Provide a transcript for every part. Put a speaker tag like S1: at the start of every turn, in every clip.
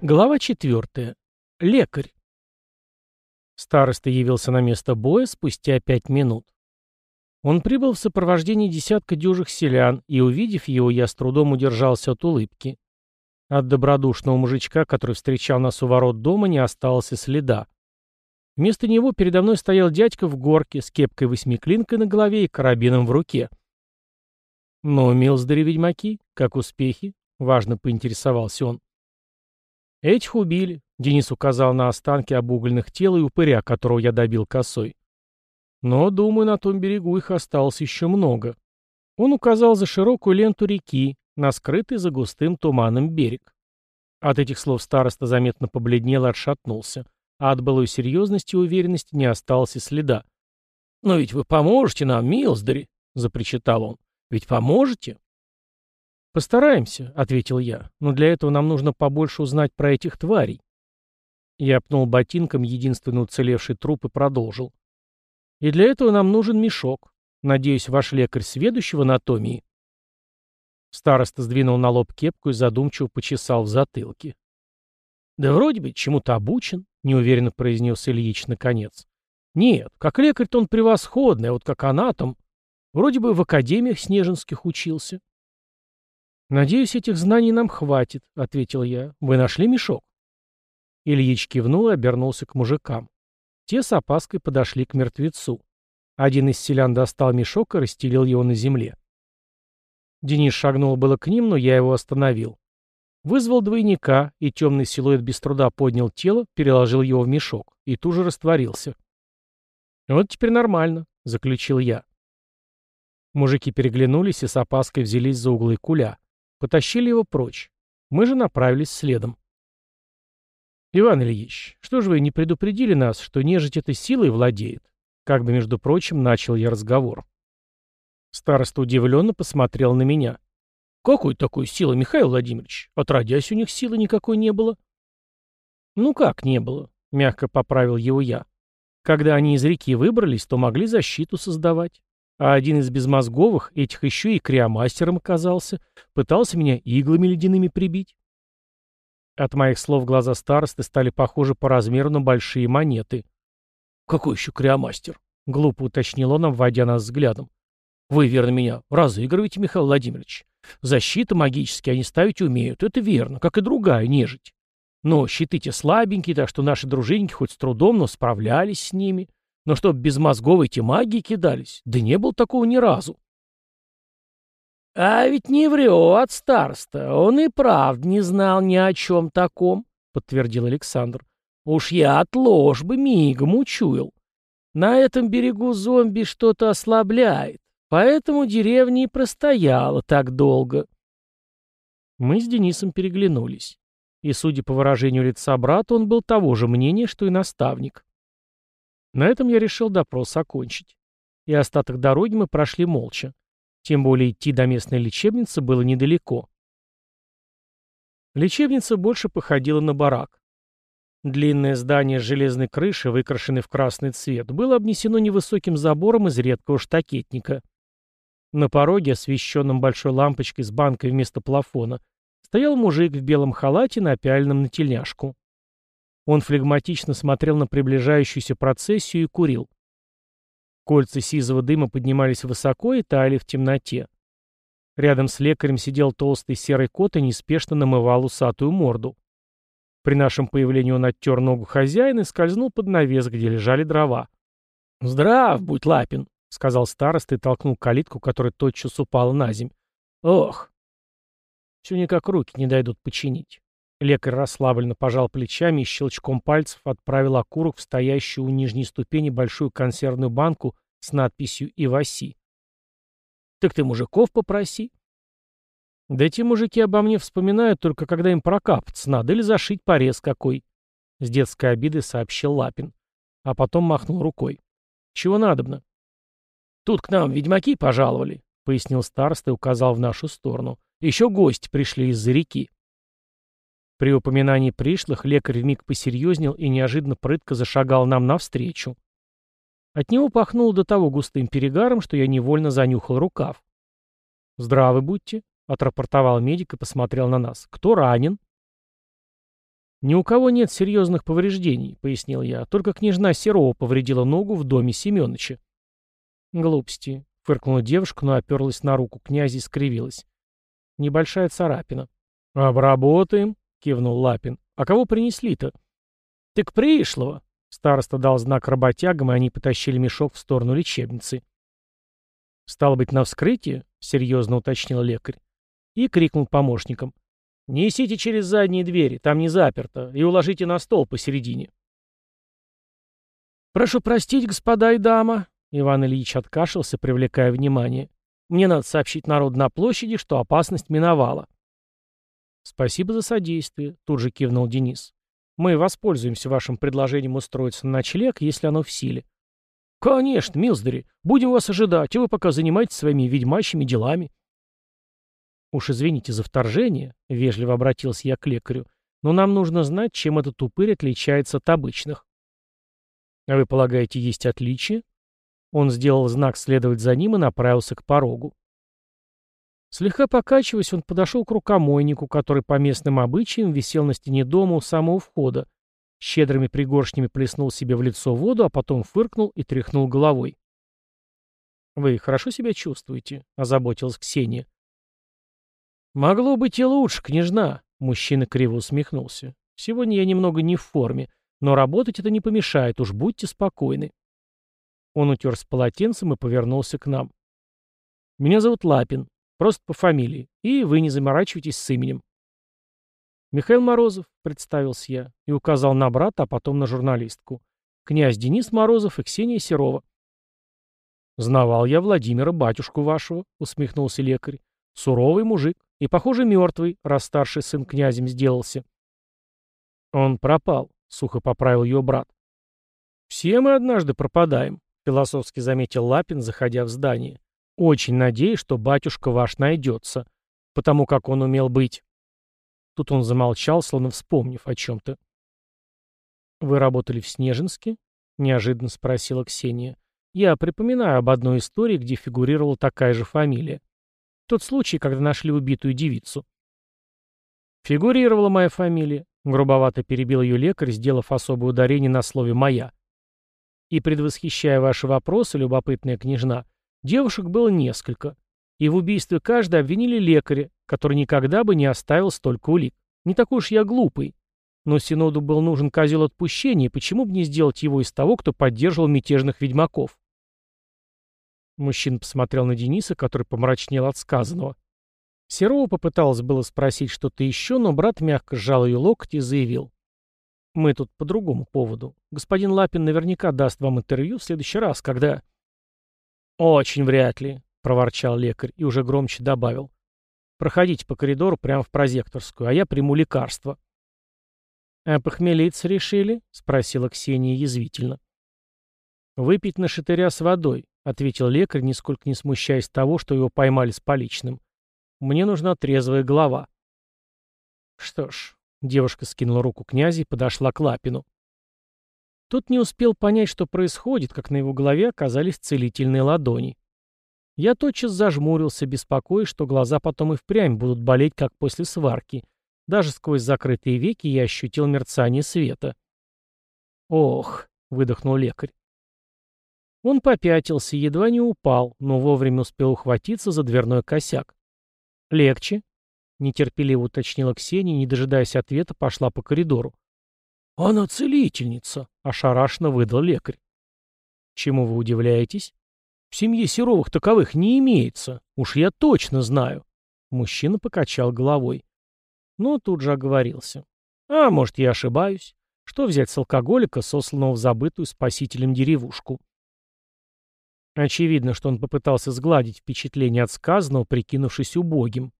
S1: Глава четвертая. Лекарь. Староста явился на место боя спустя пять минут. Он прибыл в сопровождении десятка дюжих селян, и, увидев его, я с трудом удержался от улыбки. От добродушного мужичка, который встречал нас у ворот дома, не осталось и следа. Вместо него передо мной стоял дядька в горке с кепкой восьмиклинкой на голове и карабином в руке. «Ну, милздари ведьмаки, как успехи?» — важно поинтересовался он. «Этих убили», — Денис указал на останки обугленных тел и упыря, которого я добил косой. «Но, думаю, на том берегу их осталось еще много». Он указал за широкую ленту реки, на скрытый за густым туманом берег. От этих слов староста заметно побледнел и отшатнулся, а от былой серьезности и уверенности не осталось и следа. «Но ведь вы поможете нам, Милздари!» — запричитал он. «Ведь поможете?» «Постараемся», — ответил я, — «но для этого нам нужно побольше узнать про этих тварей». Я пнул ботинком единственный уцелевший труп и продолжил. «И для этого нам нужен мешок. Надеюсь, ваш лекарь сведущий в анатомии». Староста сдвинул на лоб кепку и задумчиво почесал в затылке. «Да вроде бы чему-то обучен», — неуверенно произнес Ильич наконец. «Нет, как лекарь-то он превосходный, а вот как анатом. Вроде бы в академиях снежинских учился». «Надеюсь, этих знаний нам хватит», — ответил я. «Вы нашли мешок?» Ильич кивнул и обернулся к мужикам. Те с опаской подошли к мертвецу. Один из селян достал мешок и расстелил его на земле. Денис шагнул было к ним, но я его остановил. Вызвал двойника, и темный силуэт без труда поднял тело, переложил его в мешок, и тут же растворился. «Вот теперь нормально», — заключил я. Мужики переглянулись и с опаской взялись за углы куля. Потащили его прочь. Мы же направились следом. «Иван Ильич, что же вы не предупредили нас, что нежить этой силой владеет?» Как бы, между прочим, начал я разговор. Староста удивленно посмотрел на меня. «Какой такой силы, Михаил Владимирович? Отродясь, у них силы никакой не было». «Ну как не было?» — мягко поправил его я. «Когда они из реки выбрались, то могли защиту создавать. А один из безмозговых, этих еще и криомастером оказался, пытался меня иглами ледяными прибить. От моих слов глаза старосты стали похожи по размеру на большие монеты. «Какой еще криомастер?» — глупо уточнил он, обводя нас взглядом. «Вы, верно, меня разыгрываете, Михаил Владимирович. Защита магически они ставить умеют, это верно, как и другая нежить. Но щиты-те слабенькие, так что наши дружинники хоть с трудом, но справлялись с ними. Но чтоб без мозгов эти магии кидались, да не было такого ни разу. «А ведь не врет староста, он и правд не знал ни о чем таком», — подтвердил Александр. «Уж я от ложбы мигом учуял. На этом берегу зомби что-то ослабляет, поэтому деревня и простояла так долго». Мы с Денисом переглянулись. И, судя по выражению лица брата, он был того же мнения, что и наставник. На этом я решил допрос окончить. И остаток дороги мы прошли молча. Тем более идти до местной лечебницы было недалеко. Лечебница больше походила на барак. Длинное здание с железной крышей, выкрашенной в красный цвет, было обнесено невысоким забором из редкого штакетника. На пороге, освещенном большой лампочкой с банкой вместо плафона, стоял мужик в белом халате, напяленном на тельняшку. Он флегматично смотрел на приближающуюся процессию и курил. Кольца сизого дыма поднимались высоко и таяли в темноте. Рядом с лекарем сидел толстый серый кот и неспешно намывал усатую морду. При нашем появлении он оттер ногу хозяина и скользнул под навес, где лежали дрова. «Здрав, будь лапин!» — сказал староста и толкнул калитку, которая тотчас упала на земь. «Ох!» Все никак руки не дойдут починить. Лекарь расслабленно пожал плечами и щелчком пальцев отправил окурок в стоящую у нижней ступени большую консервную банку с надписью «Иваси». «Так ты мужиков попроси». «Да эти мужики обо мне вспоминают только когда им прокапаться надо или зашить порез какой», — с детской обидой сообщил Лапин. А потом махнул рукой. «Чего надобно?» «Тут к нам ведьмаки пожаловали», — пояснил староста и указал в нашу сторону. «Еще гости пришли из-за реки». При упоминании пришлых лекарь вмиг посерьезнел и неожиданно прытко зашагал нам навстречу. От него пахнуло до того густым перегаром, что я невольно занюхал рукав. «Здравы будьте», — отрапортовал медик и посмотрел на нас. «Кто ранен?» «Ни у кого нет серьезных повреждений», — пояснил я. «Только княжна Серова повредила ногу в доме Семеновича». «Глупости», — фыркнула девушка, но оперлась на руку князя и скривилась. «Небольшая царапина». «Обработаем», — кивнул Лапин. «А кого принесли-то?» «Так пришлого», — староста дал знак работягам, и они потащили мешок в сторону лечебницы. «Стало быть, на вскрытие?» — серьезно уточнил лекарь. И крикнул помощникам. «Несите через задние двери, там не заперто, и уложите на стол посередине». «Прошу простить, господа и дама», — Иван Ильич откашлялся, привлекая внимание. «Мне надо сообщить народу на площади, что опасность миновала». «Спасибо за содействие», — тут же кивнул Денис. «Мы воспользуемся вашим предложением устроиться на ночлег, если оно в силе». «Конечно, Милсдери, будем вас ожидать, а вы пока занимайтесь своими ведьмачьими делами». «Уж извините за вторжение», — вежливо обратился я к лекарю, «но нам нужно знать, чем этот упырь отличается от обычных». «А вы полагаете, есть отличия?» Он сделал знак следовать за ним и направился к порогу. Слегка покачиваясь, он подошел к рукомойнику, который по местным обычаям висел на стене дома у самого входа, щедрыми пригоршнями плеснул себе в лицо воду, а потом фыркнул и тряхнул головой. «Вы хорошо себя чувствуете?» — озаботилась Ксения. «Могло быть и лучше, княжна», — мужчина криво усмехнулся. «Сегодня я немного не в форме, но работать это не помешает, уж будьте спокойны». Он утерся полотенцем и повернулся к нам. «Меня зовут Лапин, просто по фамилии, и вы не заморачивайтесь с именем». «Михаил Морозов», — представился я, и указал на брата, а потом на журналистку. «Князь Денис Морозов и Ксения Серова». «Знавал я Владимира, батюшку вашего», — усмехнулся лекарь. «Суровый мужик. И, похоже, мертвый, раз старший сын князем сделался. Он пропал, сухо поправил ее брат. Все мы однажды пропадаем, философски заметил Лапин, заходя в здание. Очень надеюсь, что батюшка ваш найдется, потому как он умел быть. Тут он замолчал, словно вспомнив о чем-то. «Вы работали в Снежинске?» — неожиданно спросила Ксения. «Я припоминаю об одной истории, где фигурировала такая же фамилия. Тот случай, когда нашли убитую девицу. Фигурировала моя фамилия. Грубовато перебил ее лекарь, сделав особое ударение на слове «моя». И, предвосхищая ваши вопросы, любопытная княжна, девушек было несколько. И в убийстве каждой обвинили лекаря, который никогда бы не оставил столько улик. Не такой уж я глупый. Но Синоду был нужен козел отпущения, почему бы не сделать его из того, кто поддерживал мятежных ведьмаков? Мужчина посмотрел на Дениса, который помрачнел от сказанного. Серова попыталась было спросить что-то еще, но брат мягко сжал ее локоть и заявил. «Мы тут по другому поводу. Господин Лапин наверняка даст вам интервью в следующий раз, когда...» «Очень вряд ли», — проворчал лекарь и уже громче добавил. «Проходите по коридору прямо в прозекторскую, а я приму лекарство». «А похмелиться решили?» — спросила Ксения язвительно. «Выпить на шатыря с водой», ответил лекарь, нисколько не смущаясь того, что его поймали с поличным. «Мне нужна трезвая голова». «Что ж», — девушка скинула руку князя и подошла к Лапину. Тот не успел понять, что происходит, как на его голове оказались целительные ладони. Я тотчас зажмурился, беспокоясь, что глаза потом и впрямь будут болеть, как после сварки. Даже сквозь закрытые веки я ощутил мерцание света. «Ох», — выдохнул лекарь. Он попятился, едва не упал, но вовремя успел ухватиться за дверной косяк. «Легче?» — нетерпеливо уточнила Ксения, не дожидаясь ответа, пошла по коридору. «Она целительница», — ошарашенно выдал лекарь. «Чему вы удивляетесь?» «В семье Серовых таковых не имеется. Уж я точно знаю». Мужчина покачал головой. Но тут же оговорился. «А, может, я ошибаюсь. Что взять с алкоголика, сосланного в забытую спасителем деревушку?» Очевидно, что он попытался сгладить впечатление от сказанного, прикинувшись убогим.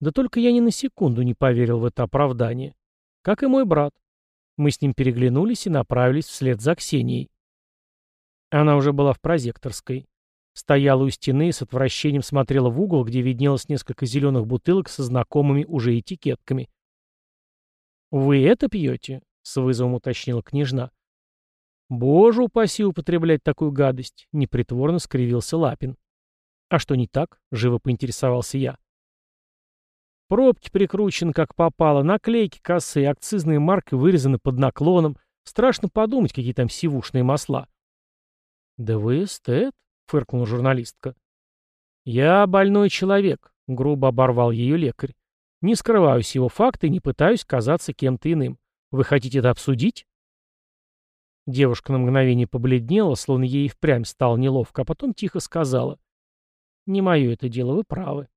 S1: Да только я ни на секунду не поверил в это оправдание. Как и мой брат. Мы с ним переглянулись и направились вслед за Ксенией. Она уже была в прозекторской. Стояла у стены и с отвращением смотрела в угол, где виднелось несколько зеленых бутылок со знакомыми уже этикетками. «Вы это пьете?» — с вызовом уточнила княжна. «Боже упаси употреблять такую гадость!» — непритворно скривился Лапин. «А что не так?» — живо поинтересовался я. Пробки прикручены как попало, наклейки косые, акцизные марки вырезаны под наклоном. Страшно подумать, какие там сивушные масла. «Да вы эстет?» — фыркнула журналистка. «Я больной человек», — грубо оборвал ее лекарь. «Не скрываю сего факта и не пытаюсь казаться кем-то иным. Вы хотите это обсудить?» Девушка на мгновение побледнела, словно ей впрямь стало неловко, а потом тихо сказала. «Не мое это дело, вы правы».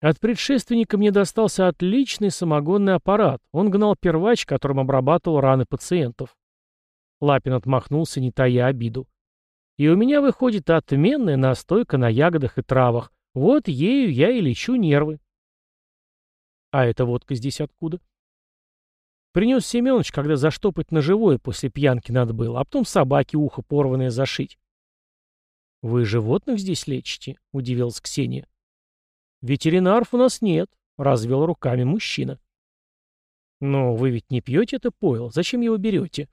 S1: От предшественника мне достался отличный самогонный аппарат. Он гнал первач, которым обрабатывал раны пациентов. Лапин отмахнулся, не тая обиду. И у меня выходит отменная настойка на ягодах и травах. Вот ею я и лечу нервы. А эта водка здесь откуда? Принес Семенович, когда заштопать на после пьянки надо было, а потом собаке ухо порванное зашить. «Вы животных здесь лечите?» — удивилась Ксения. «Ветеринаров у нас нет», — развел руками мужчина. «Но вы ведь не пьете это пойло. Зачем его берете?»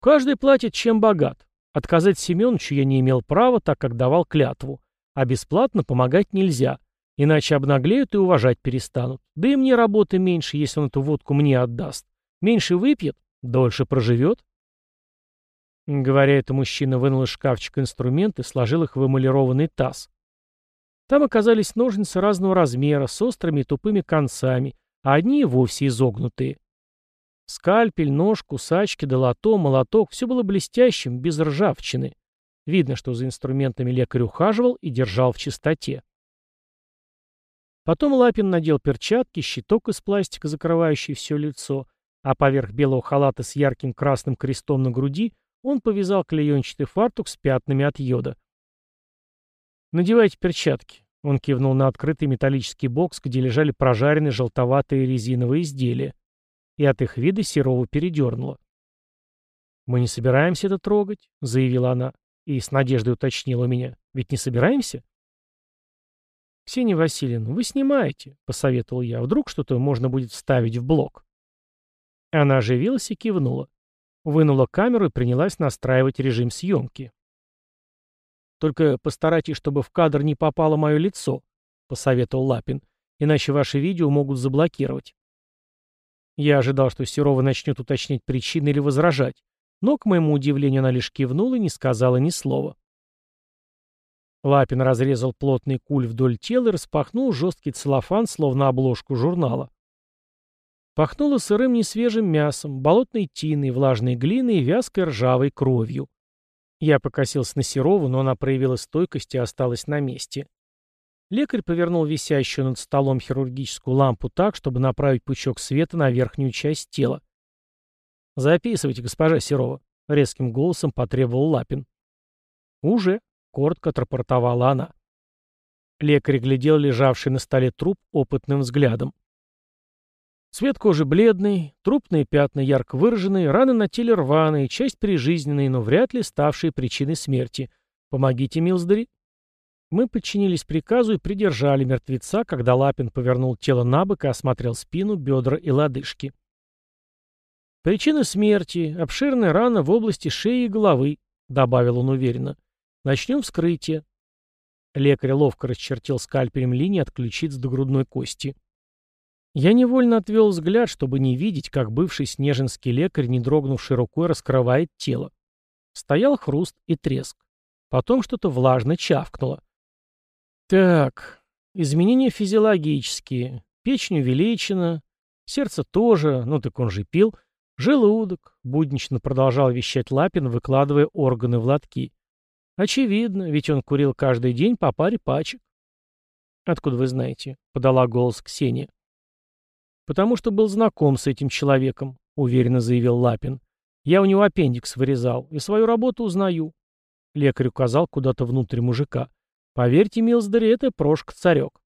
S1: «Каждый платит, чем богат. Отказать Семеновичу я не имел права, так как давал клятву. А бесплатно помогать нельзя. Иначе обнаглеют и уважать перестанут. Да и мне работы меньше, если он эту водку мне отдаст. Меньше выпьет, дольше проживет. Говоря это, мужчина вынул из шкафчика инструменты сложил их в эмалированный таз. Там оказались ножницы разного размера, с острыми и тупыми концами, а одни и вовсе изогнутые. Скальпель, нож, кусачки, долото, молоток — все было блестящим, без ржавчины. Видно, что за инструментами лекарь ухаживал и держал в чистоте. Потом Лапин надел перчатки, щиток из пластика, закрывающий все лицо, а поверх белого халата с ярким красным крестом на груди он повязал клеенчатый фартук с пятнами от йода. «Надевайте перчатки», — он кивнул на открытый металлический бокс, где лежали прожаренные желтоватые резиновые изделия, и от их вида Серова передернуло. «Мы не собираемся это трогать», — заявила она, и с надеждой уточнила меня. «Ведь не собираемся?» «Ксения Васильевна, вы снимаете», — посоветовал я. «Вдруг что-то можно будет вставить в блок». Она оживилась и кивнула. Вынула камеру и принялась настраивать режим съемки. «Только постарайтесь, чтобы в кадр не попало мое лицо», — посоветовал Лапин. «Иначе ваши видео могут заблокировать». Я ожидал, что Серова начнет уточнять причины или возражать, но, к моему удивлению, она лишь кивнула и не сказала ни слова. Лапин разрезал плотный куль вдоль тела и распахнул жесткий целлофан, словно обложку журнала. Пахнуло сырым несвежим мясом, болотной тиной, влажной глиной и вязкой ржавой кровью. Я покосился на Серову, но она проявила стойкость и осталась на месте. Лекарь повернул висящую над столом хирургическую лампу так, чтобы направить пучок света на верхнюю часть тела. «Записывайте, госпожа Серова», — резким голосом потребовал Лапин. «Уже», коротко отрапортовала она. Лекарь глядел лежавший на столе труп опытным взглядом. Цвет кожи бледный, трупные пятна ярко выраженные, раны на теле рваные, часть прижизненные, но вряд ли ставшие причиной смерти. Помогите, Милсдери. Мы подчинились приказу и придержали мертвеца, когда Лапин повернул тело на бок и осмотрел спину, бедра и лодыжки. Причина смерти — обширная рана в области шеи и головы, добавил он уверенно. Начнем вскрытие. Лекарь ловко расчертил скальпелем линии от ключиц до грудной кости. Я невольно отвел взгляд, чтобы не видеть, как бывший снежинский лекарь, не дрогнувший рукой, раскрывает тело. Стоял хруст и треск. Потом что-то влажно чавкнуло. Так, изменения физиологические. Печень увеличена, сердце тоже, ну так он же пил. Желудок, буднично продолжал вещать Лапин, выкладывая органы в лотки. Очевидно, ведь он курил каждый день по паре пачек. Откуда вы знаете? Подала голос Ксения. Потому что был знаком с этим человеком, уверенно заявил Лапин. Я у него аппендикс вырезал и свою работу узнаю. Лекарь указал куда-то внутрь мужика. Поверьте, Милсдери, это прошка-царек.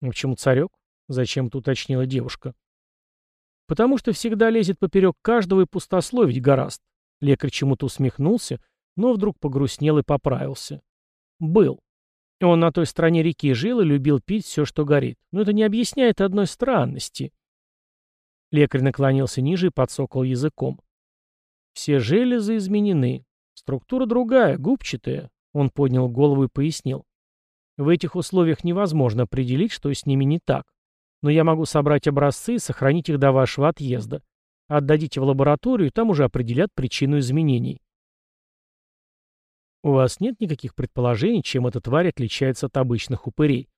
S1: Почему царек? Зачем-то уточнила девушка. Потому что всегда лезет поперек каждого и пустословить гораст. Лекарь чему-то усмехнулся, но вдруг погрустнел и поправился. Был. Он на той стороне реки жил и любил пить все, что горит. Но это не объясняет одной странности. Лекарь наклонился ниже и подсокал языком. Все железы изменены. Структура другая, губчатая. Он поднял голову и пояснил. В этих условиях невозможно определить, что с ними не так. Но я могу собрать образцы и сохранить их до вашего отъезда. Отдадите в лабораторию, там уже определят причину изменений. У вас нет никаких предположений, чем эта тварь отличается от обычных упырей?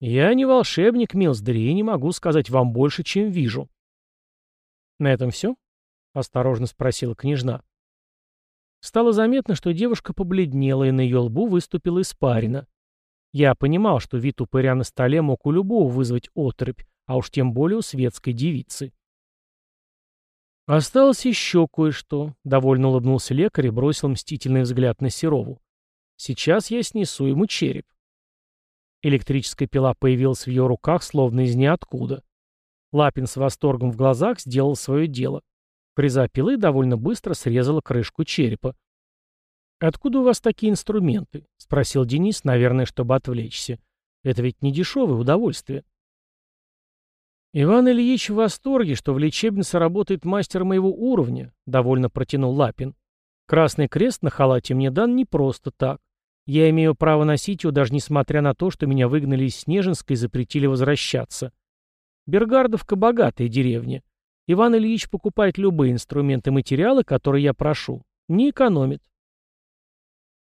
S1: Я не волшебник, Милсдери, и не могу сказать вам больше, чем вижу. На этом все? Осторожно спросила княжна. Стало заметно, что девушка побледнела, и на ее лбу выступила испарина. Я понимал, что вид упыря на столе мог у любого вызвать отрыбь, а уж тем более у светской девицы. «Осталось еще кое-что», — довольно улыбнулся лекарь и бросил мстительный взгляд на Серову. «Сейчас я снесу ему череп». Электрическая пила появилась в ее руках, словно из ниоткуда. Лапин с восторгом в глазах сделал свое дело. Фреза пилы довольно быстро срезала крышку черепа. «Откуда у вас такие инструменты?» — спросил Денис, наверное, чтобы отвлечься. «Это ведь не дешевое удовольствие». «Иван Ильич в восторге, что в лечебнице работает мастер моего уровня», — довольно протянул Лапин. «Красный крест на халате мне дан не просто так. Я имею право носить его, даже несмотря на то, что меня выгнали из Снежинска и запретили возвращаться. Бергардовка — богатая деревня. Иван Ильич покупает любые инструменты и материалы, которые я прошу. Не экономит.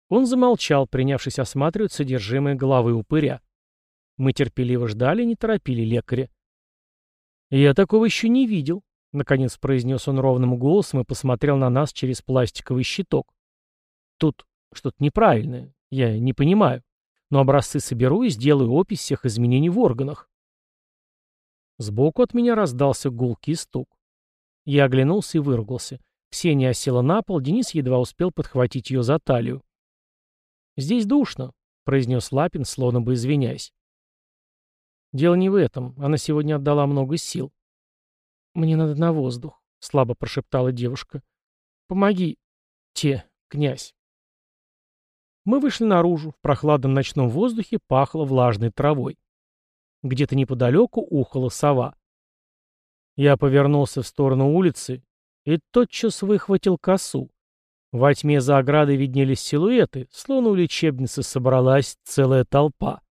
S1: Он замолчал, принявшись осматривать содержимое головы упыря. Мы терпеливо ждали, не торопили лекаря. «Я такого еще не видел», — наконец произнес он ровным голосом и посмотрел на нас через пластиковый щиток. «Тут что-то неправильное. Я не понимаю. Но образцы соберу и сделаю опись всех изменений в органах». Сбоку от меня раздался гулкий стук. Я оглянулся и выругался. Ксения осела на пол, Денис едва успел подхватить ее за талию. «Здесь душно», — произнес Лапин, словно бы извиняясь. «Дело не в этом. Она сегодня отдала много сил». «Мне надо на воздух», — слабо прошептала девушка. «Помоги, те, князь». Мы вышли наружу. В прохладном ночном воздухе пахло влажной травой. Где-то неподалеку ухала сова. Я повернулся в сторону улицы и тотчас выхватил косу. Во тьме за оградой виднелись силуэты, словно у лечебницы собралась целая толпа.